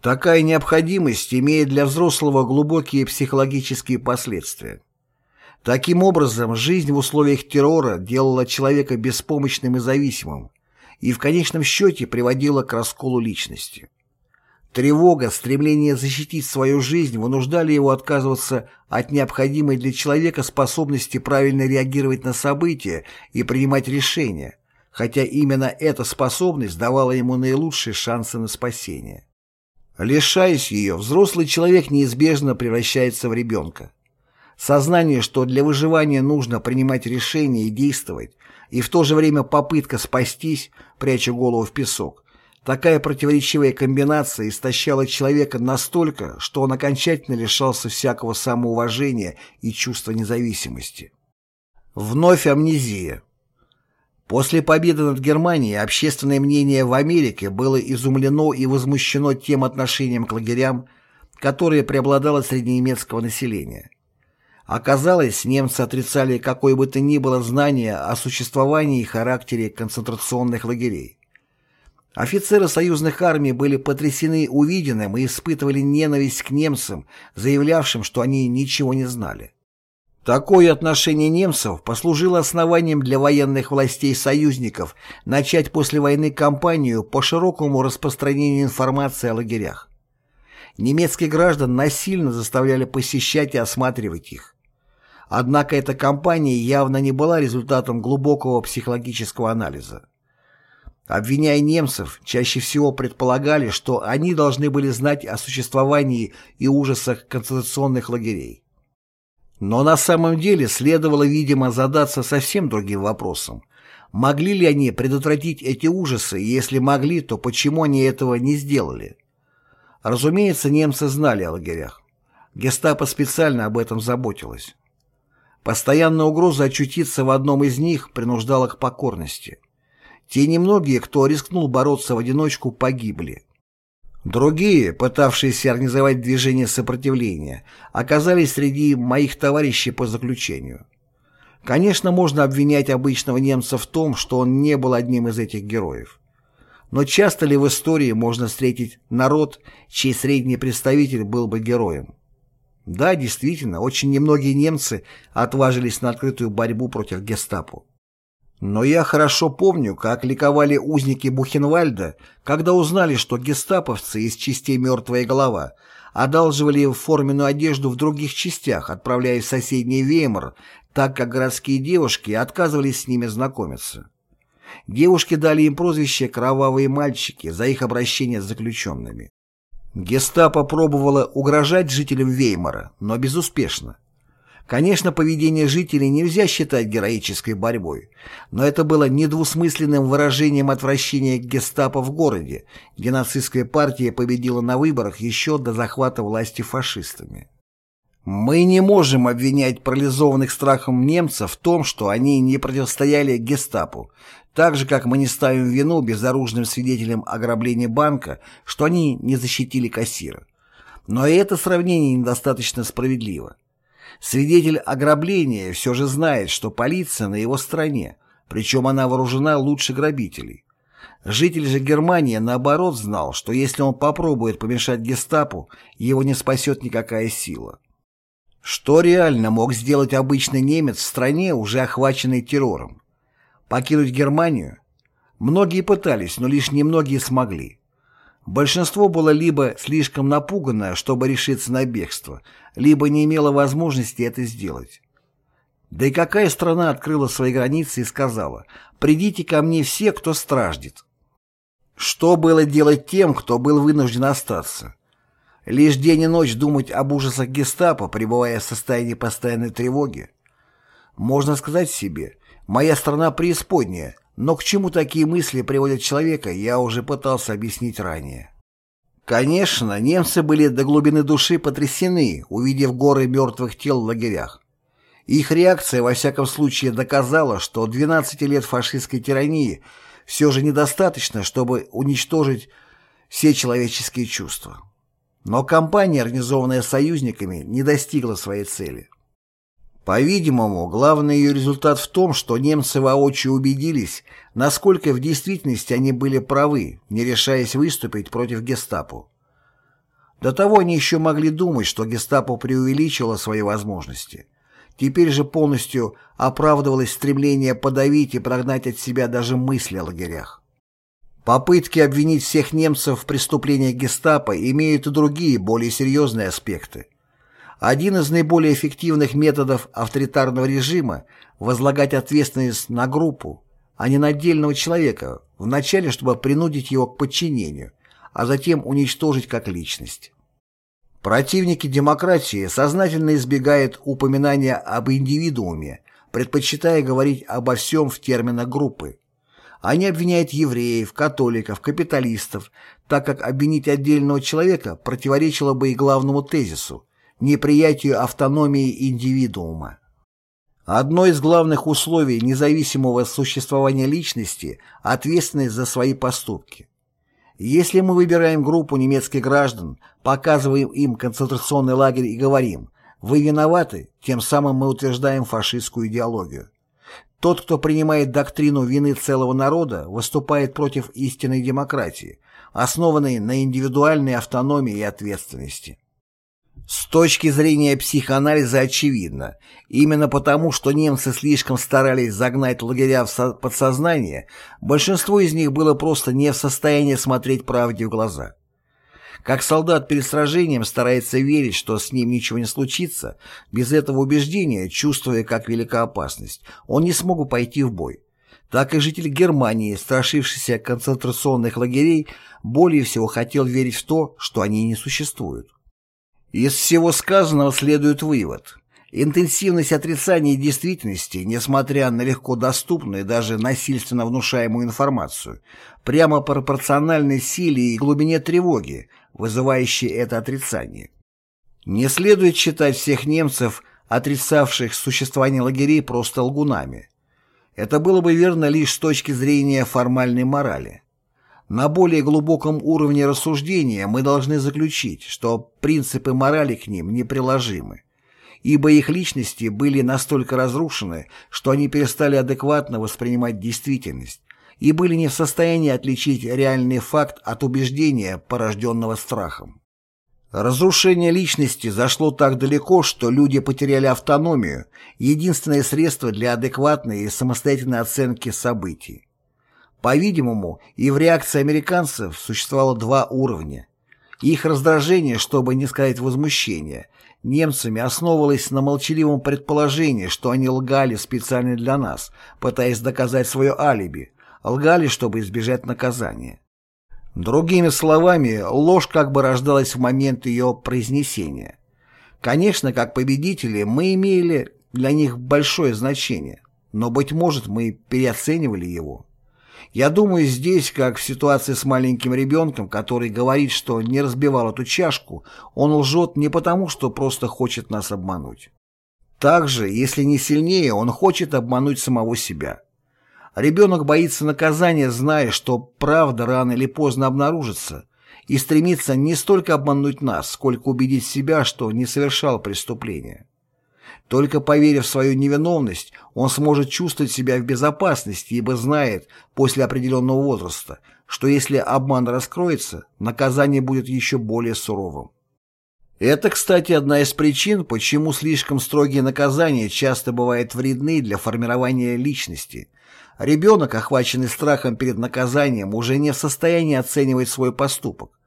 Такая необходимость имеет для взрослого глубокие психологические последствия. Таким образом, жизнь в условиях террора делала человека беспомощным и зависимым, и в конечном счете приводила к расколу личности. Тревога, стремление защитить свою жизнь вынуждали его отказываться от необходимой для человека способности правильно реагировать на события и принимать решения, хотя именно эта способность давала ему наилучшие шансы на спасение. Лишаясь ее, взрослый человек неизбежно превращается в ребенка. Сознание, что для выживания нужно принимать решения и действовать, и в то же время попытка спастись, пряча голову в песок, такая противоречивая комбинация истощала человека настолько, что он окончательно лишался всякого самоуважения и чувства независимости. Вновь амнезия. После победы над Германией общественное мнение в Америке было изумлено и возмущено тем отношением к лагерям, которое преобладало среди немецкого населения. Оказалось, немцы отрицали какое бы то ни было знание о существовании и характере концентрационных лагерей. Офицеры союзных армий были потрясены увиденным и испытывали ненависть к немцам, заявлявшим, что они ничего не знали. Такое отношение немцев послужило основанием для военных властей союзников начать после войны кампанию по широкому распространению информации о лагерях. Немецких граждан насильно заставляли посещать и осматривать их. Однако эта кампания явно не была результатом глубокого психологического анализа. Обвиняя немцев, чаще всего предполагали, что они должны были знать о существовании и ужасах концентрационных лагерей. Но на самом деле следовало, видимо, задаться совсем другим вопросом. Могли ли они предотвратить эти ужасы, и если могли, то почему они этого не сделали? Разумеется, немцы знали о лагерях. Гестапо специально об этом заботилось. Постоянная угроза очутиться в одном из них принуждала к покорности. Те немногие, кто рискнул бороться в одиночку, погибли. Другие, пытавшиеся организовать движение сопротивления, оказались среди моих товарищей по заключению. Конечно, можно обвинять обычного немца в том, что он не был одним из этих героев. Но часто ли в истории можно встретить народ, чей средний представитель был бы героем? Да, действительно, очень немногие немцы отважились на открытую борьбу против гестапо. Но я хорошо помню, как ликовали узники Бухенвальда, когда узнали, что гестаповцы из частей «Мертвая голова» одалживали форменную одежду в других частях, отправляя в соседний Веймар, так как городские девушки отказывались с ними знакомиться. Девушки дали им прозвище «кровавые мальчики» за их обращение с заключенными. Гестапо пробовало угрожать жителям Веймара, но безуспешно. Конечно, поведение жителей нельзя считать героической борьбой, но это было недвусмысленным выражением отвращения гестапо в городе, где нацистская партия победила на выборах еще до захвата власти фашистами. Мы не можем обвинять парализованных страхом немцев в том, что они не противостояли гестапо, так же, как мы не ставим вину безоружным свидетелям ограбления банка, что они не защитили кассира. Но и это сравнение недостаточно справедливо. Свидетель ограбления все же знает, что полиция на его стороне, причем она вооружена лучше грабителей. Житель же Германии, наоборот, знал, что если он попробует помешать гестапо, его не спасет никакая сила. Что реально мог сделать обычный немец в стране, уже охваченной террором? Покинуть Германию? Многие пытались, но лишь немногие смогли. Большинство было либо слишком напугано, чтобы решиться на бегство, либо не имело возможности это сделать. Да и какая страна открыла свои границы и сказала «Придите ко мне все, кто страждет». Что было делать тем, кто был вынужден остаться? Лишь день и ночь думать об ужасах гестапо, пребывая в состоянии постоянной тревоги? Можно сказать себе «Моя страна преисподняя, но к чему такие мысли приводят человека, я уже пытался объяснить ранее. Конечно, немцы были до глубины души потрясены, увидев горы мертвых тел в лагерях. Их реакция, во всяком случае, доказала, что 12 лет фашистской тирании все же недостаточно, чтобы уничтожить все человеческие чувства. Но кампания, организованная союзниками, не достигла своей цели. По-видимому, главный ее результат в том, что немцы воочию убедились, насколько в действительности они были правы, не решаясь выступить против гестапо. До того они еще могли думать, что гестапо преувеличило свои возможности. Теперь же полностью оправдывалось стремление подавить и прогнать от себя даже мысли о лагерях. Попытки обвинить всех немцев в преступлениях гестапо имеют и другие, более серьезные аспекты. Один из наиболее эффективных методов авторитарного режима – возлагать ответственность на группу, а не на отдельного человека, вначале чтобы принудить его к подчинению, а затем уничтожить как личность. Противники демократии сознательно избегают упоминания об индивидууме, предпочитая говорить обо всем в терминах группы. Они обвиняют евреев, католиков, капиталистов, так как обвинить отдельного человека противоречило бы и главному тезису – неприятию автономии индивидуума. Одно из главных условий независимого существования личности – ответственность за свои поступки. Если мы выбираем группу немецких граждан, показываем им концентрационный лагерь и говорим «Вы виноваты», тем самым мы утверждаем фашистскую идеологию. Тот, кто принимает доктрину вины целого народа, выступает против истинной демократии, основанной на индивидуальной автономии и ответственности. С точки зрения психоанализа очевидно, именно потому, что немцы слишком старались загнать лагеря в подсознание, большинство из них было просто не в состоянии смотреть правде в глаза. Как солдат перед сражением старается верить, что с ним ничего не случится, без этого убеждения, чувствуя, как велика опасность, он не смог пойти в бой. Так и житель Германии, страшившийся концентрационных лагерей, более всего хотел верить в то, что они не существуют. Из всего сказанного следует вывод. Интенсивность отрицания действительности, несмотря на легко доступную и даже насильственно внушаемую информацию, прямо пропорциональной силе и глубине тревоги, вызывающей это отрицание. Не следует считать всех немцев, отрицавших существование лагерей, просто лгунами. Это было бы верно лишь с точки зрения формальной морали. На более глубоком уровне рассуждения мы должны заключить, что принципы морали к ним неприложимы, ибо их личности были настолько разрушены, что они перестали адекватно воспринимать действительность и были не в состоянии отличить реальный факт от убеждения, порожденного страхом. Разрушение личности зашло так далеко, что люди потеряли автономию, единственное средство для адекватной и самостоятельной оценки событий. По-видимому, и в реакции американцев существовало два уровня. Их раздражение, чтобы не сказать возмущение, немцами основывалось на молчаливом предположении, что они лгали специально для нас, пытаясь доказать свое алиби, лгали, чтобы избежать наказания. Другими словами, ложь как бы рождалась в момент ее произнесения. Конечно, как победители мы имели для них большое значение, но, быть может, мы переоценивали его. Я думаю, здесь, как в ситуации с маленьким ребенком, который говорит, что не разбивал эту чашку, он лжет не потому, что просто хочет нас обмануть. Также, если не сильнее, он хочет обмануть самого себя. Ребенок боится наказания, зная, что правда рано или поздно обнаружится, и стремится не столько обмануть нас, сколько убедить себя, что не совершал преступления. Только поверив в свою невиновность, он сможет чувствовать себя в безопасности, ибо знает после определенного возраста, что если обман раскроется, наказание будет еще более суровым. Это, кстати, одна из причин, почему слишком строгие наказания часто бывают вредны для формирования личности. Ребенок, охваченный страхом перед наказанием, уже не в состоянии оценивать свой поступок.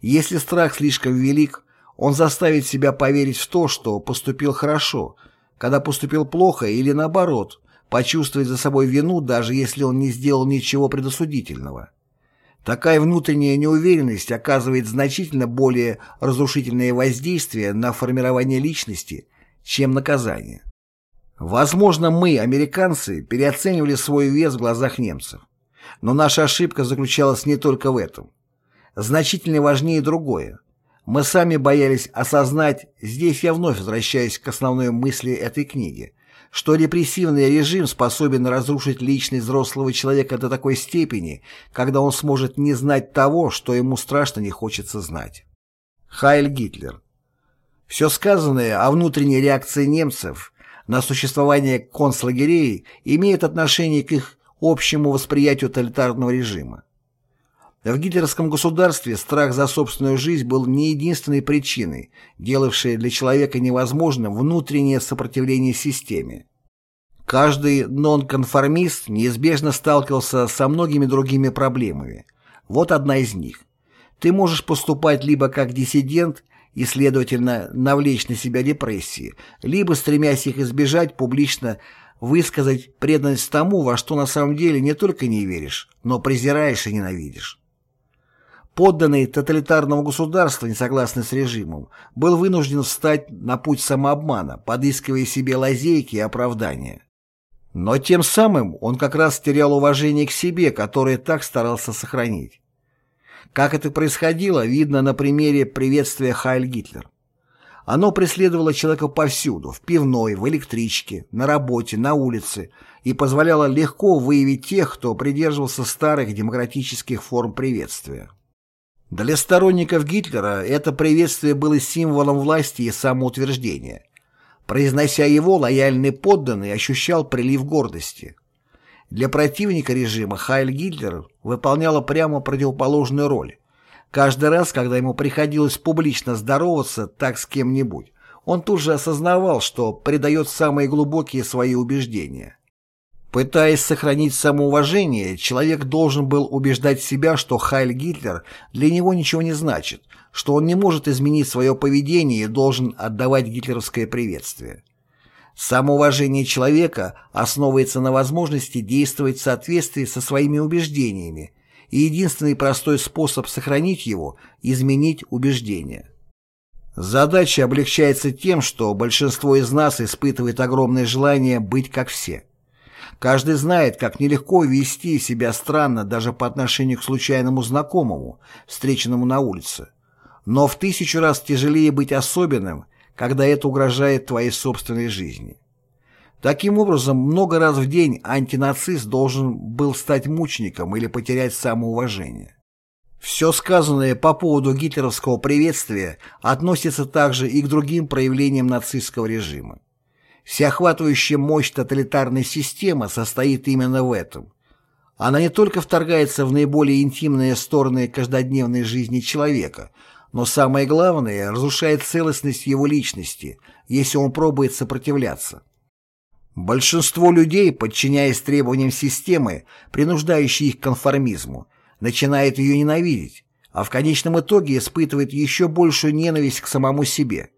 Если страх слишком велик, он заставит себя поверить в то, что поступил хорошо, когда поступил плохо или наоборот, почувствовать за собой вину, даже если он не сделал ничего предосудительного. Такая внутренняя неуверенность оказывает значительно более разрушительное воздействие на формирование личности, чем наказание. Возможно, мы, американцы, переоценивали свой вес в глазах немцев. Но наша ошибка заключалась не только в этом. Значительно важнее другое. Мы сами боялись осознать, здесь я вновь возвращаюсь к основной мысли этой книги, что репрессивный режим способен разрушить личность взрослого человека до такой степени, когда он сможет не знать того, что ему страшно не хочется знать. Хайль Гитлер Все сказанное о внутренней реакции немцев на существование концлагерей имеет отношение к их общему восприятию тоталитарного режима. В гитлеровском государстве страх за собственную жизнь был не единственной причиной, делавшей для человека невозможным внутреннее сопротивление системе. Каждый нонконформист неизбежно сталкивался со многими другими проблемами. Вот одна из них. Ты можешь поступать либо как диссидент и, следовательно, навлечь на себя депрессии, либо, стремясь их избежать, публично высказать преданность тому, во что на самом деле не только не веришь, но презираешь и ненавидишь. Подданный тоталитарного государства, не согласный с режимом, был вынужден встать на путь самообмана, подыскивая себе лазейки и оправдания. Но тем самым он как раз терял уважение к себе, которое так старался сохранить. Как это происходило, видно на примере приветствия Хайль Гитлер. Оно преследовало человека повсюду, в пивной, в электричке, на работе, на улице, и позволяло легко выявить тех, кто придерживался старых демократических форм приветствия. Для сторонников Гитлера это приветствие было символом власти и самоутверждения. Произнося его, лояльный подданный ощущал прилив гордости. Для противника режима Хайль Гитлер выполняла прямо противоположную роль. Каждый раз, когда ему приходилось публично здороваться так с кем-нибудь, он тут же осознавал, что предает самые глубокие свои убеждения. Пытаясь сохранить самоуважение, человек должен был убеждать себя, что Хайль Гитлер для него ничего не значит, что он не может изменить свое поведение и должен отдавать гитлеровское приветствие. Самоуважение человека основывается на возможности действовать в соответствии со своими убеждениями, и единственный простой способ сохранить его – изменить убеждения. Задача облегчается тем, что большинство из нас испытывает огромное желание быть как все. Каждый знает, как нелегко вести себя странно даже по отношению к случайному знакомому, встреченному на улице. Но в тысячу раз тяжелее быть особенным, когда это угрожает твоей собственной жизни. Таким образом, много раз в день антинацист должен был стать мучеником или потерять самоуважение. Все сказанное по поводу гитлеровского приветствия относится также и к другим проявлениям нацистского режима. Всеохватывающая мощь тоталитарной системы состоит именно в этом. Она не только вторгается в наиболее интимные стороны каждодневной жизни человека, но самое главное, разрушает целостность его личности, если он пробует сопротивляться. Большинство людей, подчиняясь требованиям системы, принуждающей их к конформизму, начинает ее ненавидеть, а в конечном итоге испытывает еще большую ненависть к самому себе.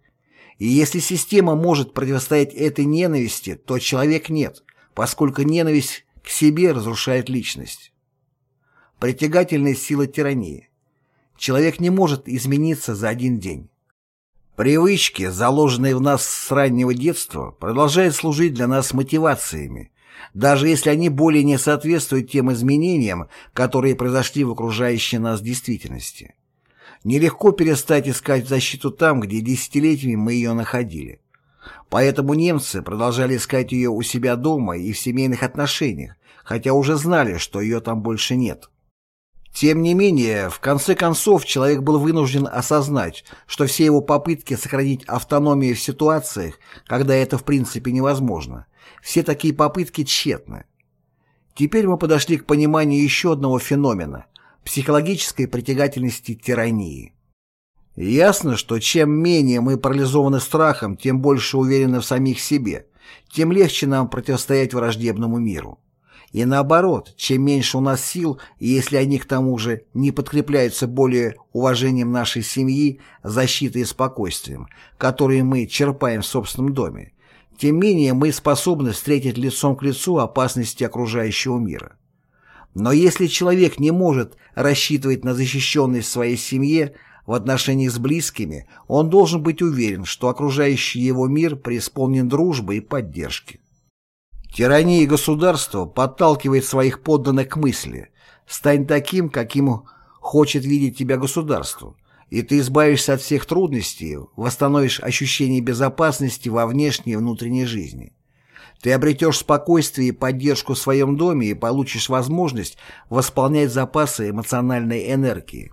И если система может противостоять этой ненависти, то человек нет, поскольку ненависть к себе разрушает личность. Притягательная сила тирании. Человек не может измениться за один день. Привычки, заложенные в нас с раннего детства, продолжают служить для нас мотивациями, даже если они более не соответствуют тем изменениям, которые произошли в окружающей нас действительности. Нелегко перестать искать защиту там, где десятилетиями мы ее находили. Поэтому немцы продолжали искать ее у себя дома и в семейных отношениях, хотя уже знали, что ее там больше нет. Тем не менее, в конце концов, человек был вынужден осознать, что все его попытки сохранить автономию в ситуациях, когда это в принципе невозможно, все такие попытки тщетны. Теперь мы подошли к пониманию еще одного феномена – психологической притягательности тирании. Ясно, что чем менее мы парализованы страхом, тем больше уверены в самих себе, тем легче нам противостоять враждебному миру. И наоборот, чем меньше у нас сил, и если они к тому же не подкрепляются более уважением нашей семьи, защитой и спокойствием, которые мы черпаем в собственном доме, тем менее мы способны встретить лицом к лицу опасности окружающего мира. Но если человек не может рассчитывать на защищенность в своей семье в отношениях с близкими, он должен быть уверен, что окружающий его мир преисполнен дружбы и поддержки. Тирания государства подталкивает своих подданных к мысли «стань таким, каким хочет видеть тебя государство», и ты избавишься от всех трудностей, восстановишь ощущение безопасности во внешней и внутренней жизни. Ты обретешь спокойствие и поддержку в своем доме и получишь возможность восполнять запасы эмоциональной энергии.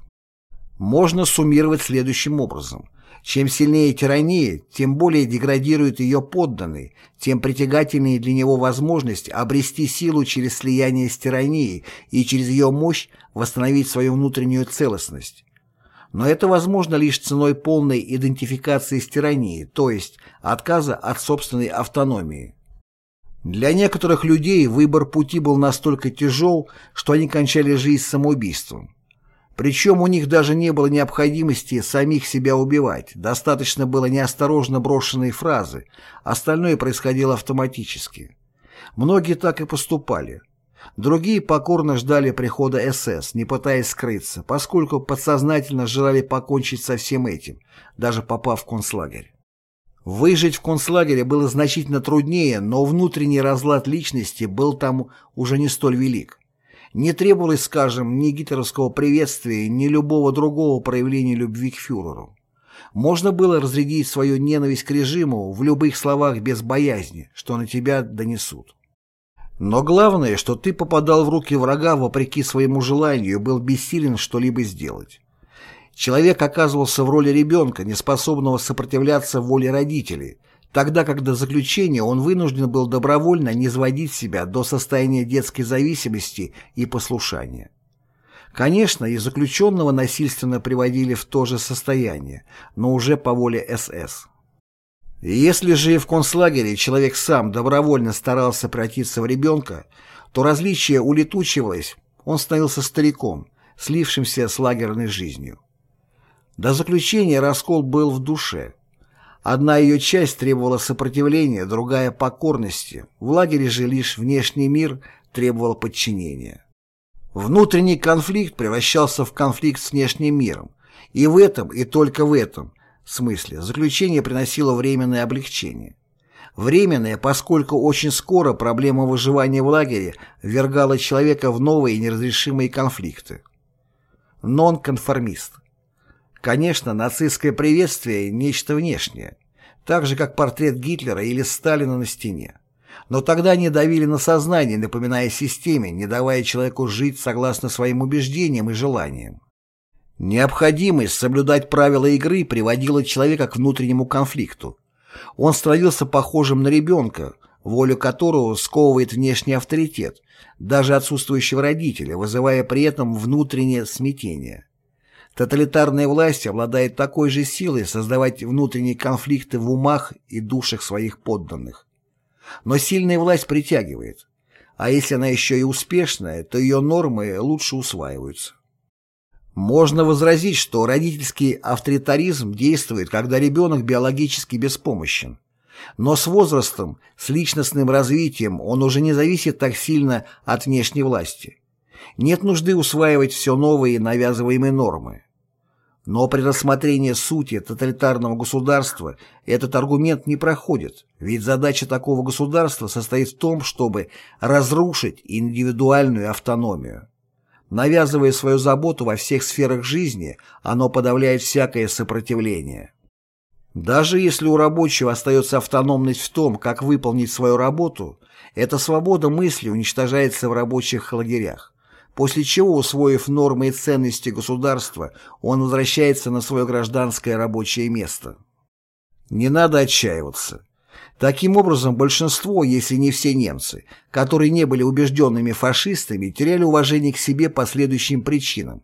Можно суммировать следующим образом. Чем сильнее тирания, тем более деградирует ее подданный, тем притягательнее для него возможность обрести силу через слияние с тиранией и через ее мощь восстановить свою внутреннюю целостность. Но это возможно лишь ценой полной идентификации с тиранией, то есть отказа от собственной автономии. Для некоторых людей выбор пути был настолько тяжел, что они кончали жизнь самоубийством. Причем у них даже не было необходимости самих себя убивать, достаточно было неосторожно брошенной фразы, остальное происходило автоматически. Многие так и поступали. Другие покорно ждали прихода СС, не пытаясь скрыться, поскольку подсознательно желали покончить со всем этим, даже попав в концлагерь. Выжить в концлагере было значительно труднее, но внутренний разлад личности был там уже не столь велик. Не требовалось, скажем, ни гитлеровского приветствия, ни любого другого проявления любви к фюреру. Можно было разрядить свою ненависть к режиму в любых словах без боязни, что на тебя донесут. Но главное, что ты попадал в руки врага вопреки своему желанию и был бессилен что-либо сделать. Человек оказывался в роли ребенка, неспособного сопротивляться воле родителей, тогда как до заключения он вынужден был добровольно не сводить себя до состояния детской зависимости и послушания. Конечно, и заключенного насильственно приводили в то же состояние, но уже по воле СС. Если же в концлагере человек сам добровольно старался превратиться в ребенка, то различие улетучивалось, он становился стариком, слившимся с лагерной жизнью. До заключения раскол был в душе. Одна ее часть требовала сопротивления, другая – покорности. В лагере же лишь внешний мир требовал подчинения. Внутренний конфликт превращался в конфликт с внешним миром. И в этом, и только в этом смысле заключение приносило временное облегчение. Временное, поскольку очень скоро проблема выживания в лагере ввергала человека в новые неразрешимые конфликты. Нонконформист. Конечно, нацистское приветствие – нечто внешнее, так же, как портрет Гитлера или Сталина на стене. Но тогда они давили на сознание, напоминая системе, не давая человеку жить согласно своим убеждениям и желаниям. Необходимость соблюдать правила игры приводила человека к внутреннему конфликту. Он становился похожим на ребенка, волю которого сковывает внешний авторитет, даже отсутствующего родителя, вызывая при этом внутреннее смятение. Тоталитарная власть обладает такой же силой создавать внутренние конфликты в умах и душах своих подданных. Но сильная власть притягивает. А если она еще и успешная, то ее нормы лучше усваиваются. Можно возразить, что родительский авторитаризм действует, когда ребенок биологически беспомощен. Но с возрастом, с личностным развитием он уже не зависит так сильно от внешней власти. Нет нужды усваивать все новые навязываемые нормы. Но при рассмотрении сути тоталитарного государства этот аргумент не проходит, ведь задача такого государства состоит в том, чтобы разрушить индивидуальную автономию. Навязывая свою заботу во всех сферах жизни, оно подавляет всякое сопротивление. Даже если у рабочего остается автономность в том, как выполнить свою работу, эта свобода мысли уничтожается в рабочих лагерях после чего, усвоив нормы и ценности государства, он возвращается на свое гражданское рабочее место. Не надо отчаиваться. Таким образом, большинство, если не все немцы, которые не были убежденными фашистами, теряли уважение к себе по следующим причинам.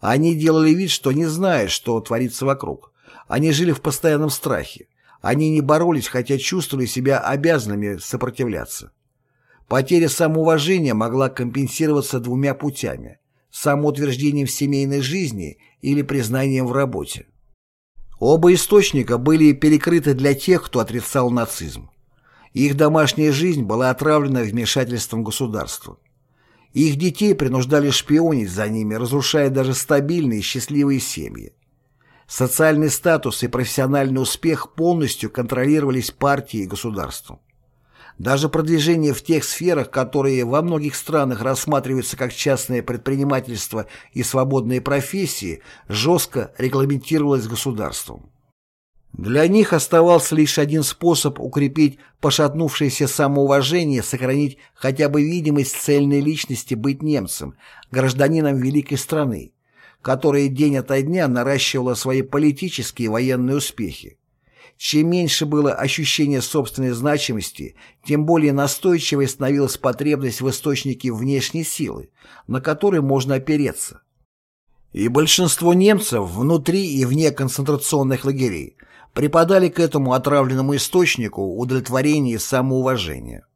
Они делали вид, что не знают, что творится вокруг. Они жили в постоянном страхе. Они не боролись, хотя чувствовали себя обязанными сопротивляться. Потеря самоуважения могла компенсироваться двумя путями – самоутверждением в семейной жизни или признанием в работе. Оба источника были перекрыты для тех, кто отрицал нацизм. Их домашняя жизнь была отравлена вмешательством государства. Их детей принуждали шпионить за ними, разрушая даже стабильные и счастливые семьи. Социальный статус и профессиональный успех полностью контролировались партией и государством. Даже продвижение в тех сферах, которые во многих странах рассматриваются как частное предпринимательство и свободные профессии, жестко регламентировалось государством. Для них оставался лишь один способ укрепить пошатнувшееся самоуважение, сохранить хотя бы видимость цельной личности быть немцем, гражданином великой страны, которая день ото дня наращивала свои политические и военные успехи. Чем меньше было ощущение собственной значимости, тем более настойчивой становилась потребность в источнике внешней силы, на который можно опереться. И большинство немцев внутри и вне концентрационных лагерей припадали к этому отравленному источнику удовлетворения и самоуважения.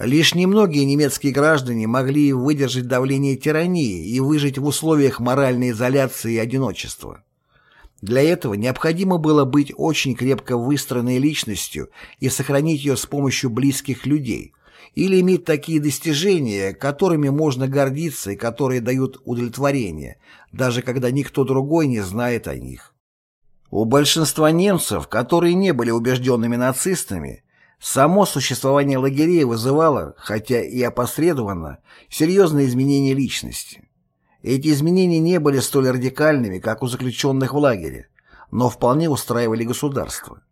Лишь немногие немецкие граждане могли выдержать давление тирании и выжить в условиях моральной изоляции и одиночества. Для этого необходимо было быть очень крепко выстроенной личностью и сохранить ее с помощью близких людей, или иметь такие достижения, которыми можно гордиться и которые дают удовлетворение, даже когда никто другой не знает о них. У большинства немцев, которые не были убежденными нацистами, само существование лагерей вызывало, хотя и опосредованно, серьезные изменения личности. Эти изменения не были столь радикальными, как у заключенных в лагере, но вполне устраивали государство.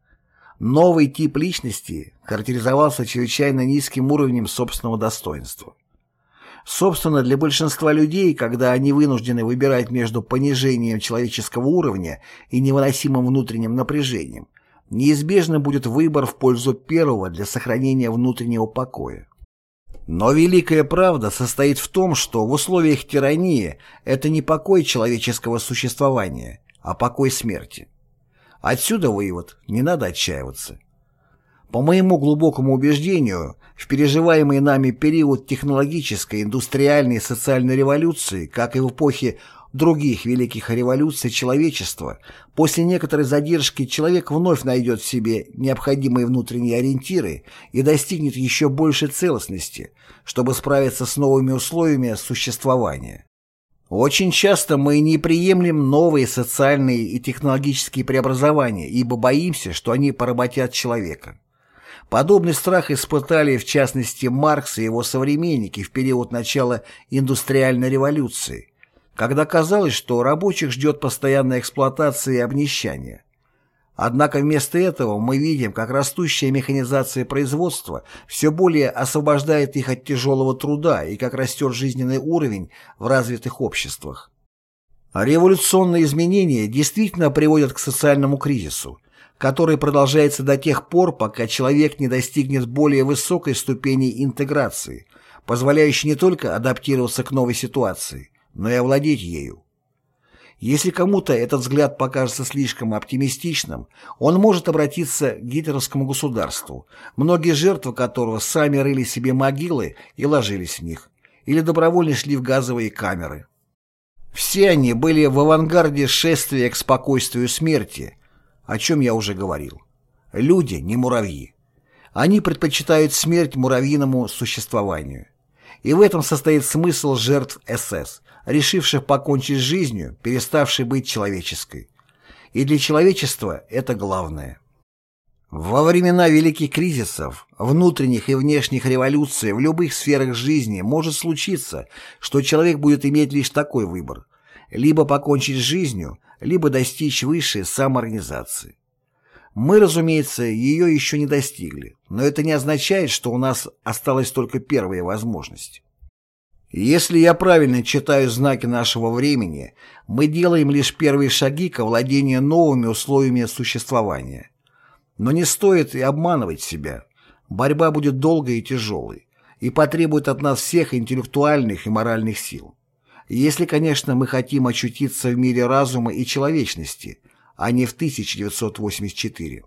Новый тип личности характеризовался чрезвычайно низким уровнем собственного достоинства. Собственно, для большинства людей, когда они вынуждены выбирать между понижением человеческого уровня и невыносимым внутренним напряжением, неизбежно будет выбор в пользу первого для сохранения внутреннего покоя. Но великая правда состоит в том, что в условиях тирании это не покой человеческого существования, а покой смерти. Отсюда вывод, не надо отчаиваться. По моему глубокому убеждению, в переживаемый нами период технологической, индустриальной и социальной революции, как и в эпохе других великих революций человечества, после некоторой задержки человек вновь найдет в себе необходимые внутренние ориентиры и достигнет еще большей целостности, чтобы справиться с новыми условиями существования. Очень часто мы не приемлем новые социальные и технологические преобразования, ибо боимся, что они поработят человека. Подобный страх испытали в частности Маркс и его современники в период начала индустриальной революции, когда казалось, что рабочих ждет постоянная эксплуатация и обнищание. Однако вместо этого мы видим, как растущая механизация производства все более освобождает их от тяжелого труда и как растет жизненный уровень в развитых обществах. Революционные изменения действительно приводят к социальному кризису, который продолжается до тех пор, пока человек не достигнет более высокой ступени интеграции, позволяющей не только адаптироваться к новой ситуации, но и овладеть ею. Если кому-то этот взгляд покажется слишком оптимистичным, он может обратиться к гитлеровскому государству, многие жертвы которого сами рыли себе могилы и ложились в них, или добровольно шли в газовые камеры. Все они были в авангарде шествия к спокойствию смерти, о чем я уже говорил. Люди не муравьи. Они предпочитают смерть муравьиному существованию. И в этом состоит смысл жертв СС, решивших покончить с жизнью, переставшей быть человеческой. И для человечества это главное. Во времена великих кризисов, внутренних и внешних революций в любых сферах жизни может случиться, что человек будет иметь лишь такой выбор – либо покончить с жизнью, либо достичь высшей самоорганизации. Мы, разумеется, ее еще не достигли, но это не означает, что у нас осталась только первая возможность. Если я правильно читаю знаки нашего времени, мы делаем лишь первые шаги к овладению новыми условиями существования. Но не стоит и обманывать себя. Борьба будет долгой и тяжелой, и потребует от нас всех интеллектуальных и моральных сил. Если, конечно, мы хотим очутиться в мире разума и человечности, а не в 1984.